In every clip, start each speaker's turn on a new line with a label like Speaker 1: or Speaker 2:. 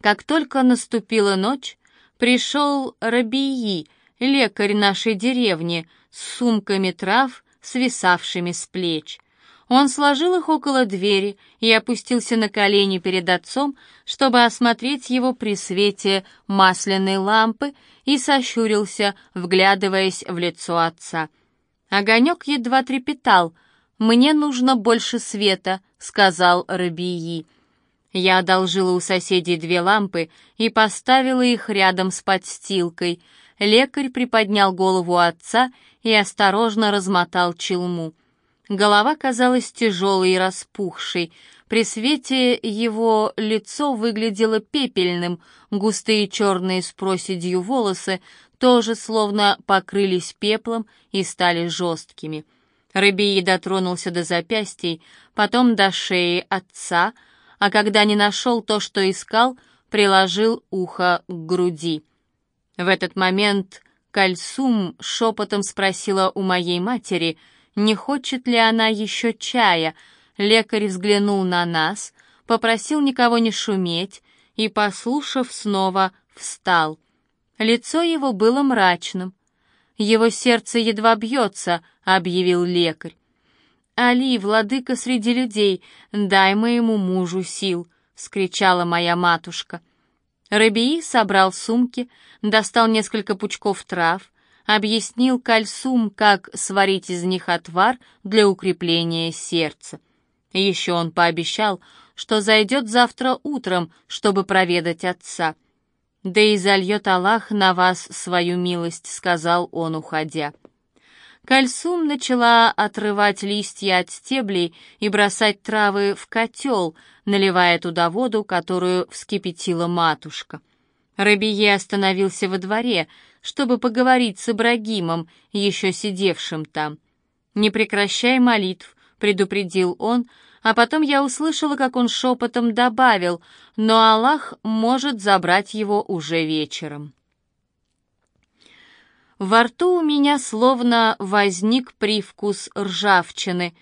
Speaker 1: Как только наступила ночь, пришел Рабии, лекарь нашей деревни, с сумками трав, свисавшими с плеч. Он сложил их около двери и опустился на колени перед отцом, чтобы осмотреть его при свете масляной лампы, и сощурился, вглядываясь в лицо отца. Огонек едва трепетал. «Мне нужно больше света», — сказал Рабии. Я одолжила у соседей две лампы и поставила их рядом с подстилкой. Лекарь приподнял голову отца и осторожно размотал челму. Голова казалась тяжелой и распухшей. При свете его лицо выглядело пепельным, густые черные с проседью волосы тоже словно покрылись пеплом и стали жесткими. Рыбии дотронулся до запястий, потом до шеи отца, а когда не нашел то, что искал, приложил ухо к груди. В этот момент Кальсум шепотом спросила у моей матери, не хочет ли она еще чая. Лекарь взглянул на нас, попросил никого не шуметь и, послушав, снова встал. Лицо его было мрачным. «Его сердце едва бьется», — объявил лекарь. «Али, владыка среди людей, дай моему мужу сил», — скричала моя матушка. Рабии собрал сумки, достал несколько пучков трав, объяснил кальсум, как сварить из них отвар для укрепления сердца. Еще он пообещал, что зайдет завтра утром, чтобы проведать отца. «Да и зальет Аллах на вас свою милость», — сказал он, уходя. Кальсум начала отрывать листья от стеблей и бросать травы в котел, наливая туда воду, которую вскипятила матушка. Рабие остановился во дворе, чтобы поговорить с Ибрагимом, еще сидевшим там. «Не прекращай молитв», — предупредил он, а потом я услышала, как он шепотом добавил, «но Аллах может забрать его уже вечером». Во рту у меня словно возник привкус ржавчины.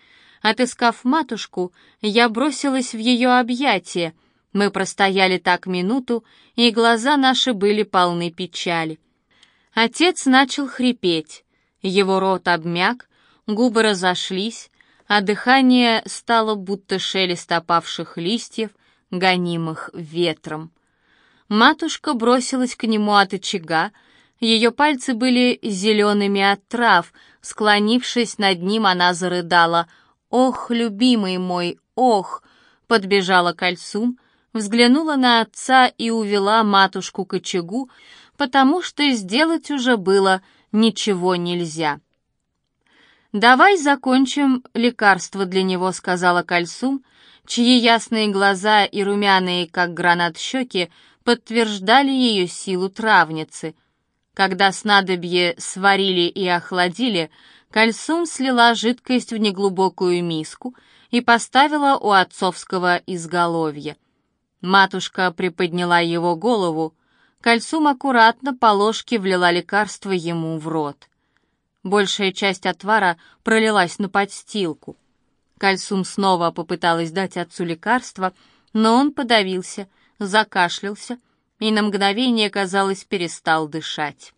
Speaker 1: Отыскав матушку, я бросилась в ее объятия. Мы простояли так минуту, и глаза наши были полны печали. Отец начал хрипеть. Его рот обмяк, губы разошлись, а дыхание стало будто шелест опавших листьев, гонимых ветром. Матушка бросилась к нему от очага, ее пальцы были зелеными от трав. Склонившись над ним, она зарыдала. «Ох, любимый мой, ох!» Подбежала к кольцу, взглянула на отца и увела матушку к очагу, потому что сделать уже было ничего нельзя. «Давай закончим лекарство для него», — сказала Кальсум, чьи ясные глаза и румяные, как гранат щеки, подтверждали ее силу травницы — когда снадобье сварили и охладили, Кальсум слила жидкость в неглубокую миску и поставила у отцовского изголовья. Матушка приподняла его голову, Кальсум аккуратно по ложке влила лекарство ему в рот. Большая часть отвара пролилась на подстилку. Кальсум снова попыталась дать отцу лекарство, но он подавился, закашлялся и на мгновение, казалось, перестал дышать.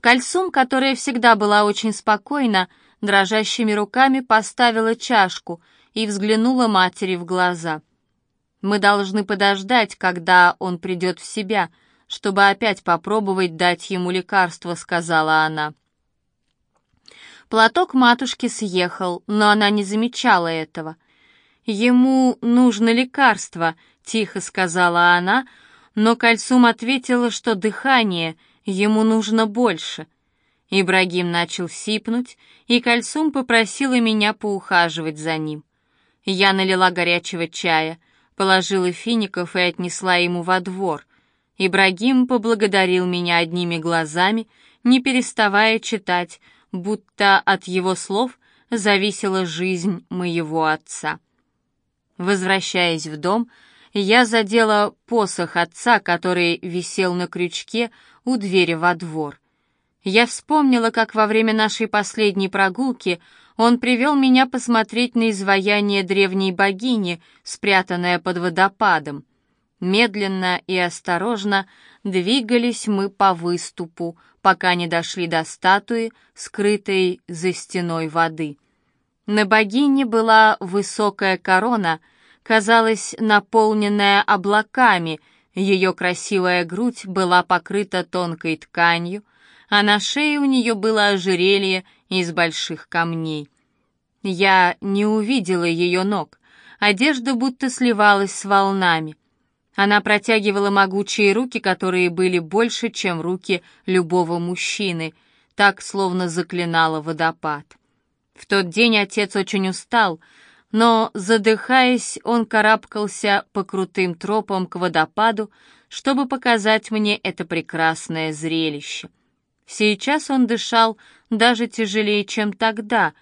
Speaker 1: Кальсум, которая всегда была очень спокойна, дрожащими руками поставила чашку и взглянула матери в глаза. «Мы должны подождать, когда он придет в себя, чтобы опять попробовать дать ему лекарство», — сказала она. Платок матушки съехал, но она не замечала этого. «Ему нужно лекарство», тихо сказала она, но Кальсум ответила, что дыхание ему нужно больше. Ибрагим начал сипнуть, и Кальсум попросила меня поухаживать за ним. Я налила горячего чая, положила фиников и отнесла ему во двор. Ибрагим поблагодарил меня одними глазами, не переставая читать, будто от его слов зависела жизнь моего отца. Возвращаясь в дом, я задела посох отца, который висел на крючке у двери во двор. Я вспомнила, как во время нашей последней прогулки он привел меня посмотреть на изваяние древней богини, спрятанное под водопадом. Медленно и осторожно двигались мы по выступу, пока не дошли до статуи, скрытой за стеной воды. На богине была высокая корона, казалось, наполненная облаками, ее красивая грудь была покрыта тонкой тканью, а на шее у нее было ожерелье из больших камней. Я не увидела ее ног, одежда будто сливалась с волнами. Она протягивала могучие руки, которые были больше, чем руки любого мужчины, так словно заклинала водопад. В тот день отец очень устал, но, задыхаясь, он карабкался по крутым тропам к водопаду, чтобы показать мне это прекрасное зрелище. Сейчас он дышал даже тяжелее, чем тогда.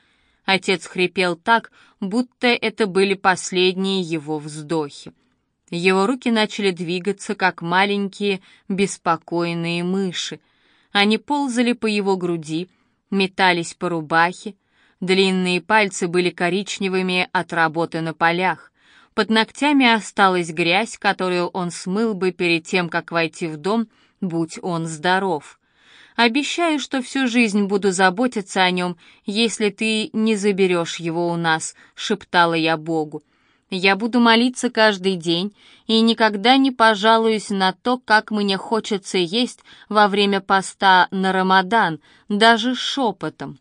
Speaker 1: Отец хрипел так, будто это были последние его вздохи. Его руки начали двигаться, как маленькие беспокойные мыши. Они ползали по его груди, метались по рубахе. Длинные пальцы были коричневыми от работы на полях. Под ногтями осталась грязь, которую он смыл бы перед тем, как войти в дом, будь он здоров. Обещаю, что всю жизнь буду заботиться о нем, если ты не заберешь его у нас», — шептала я Богу. Я буду молиться каждый день и никогда не пожалуюсь на то, как мне хочется есть во время поста на Рамадан, даже шепотом.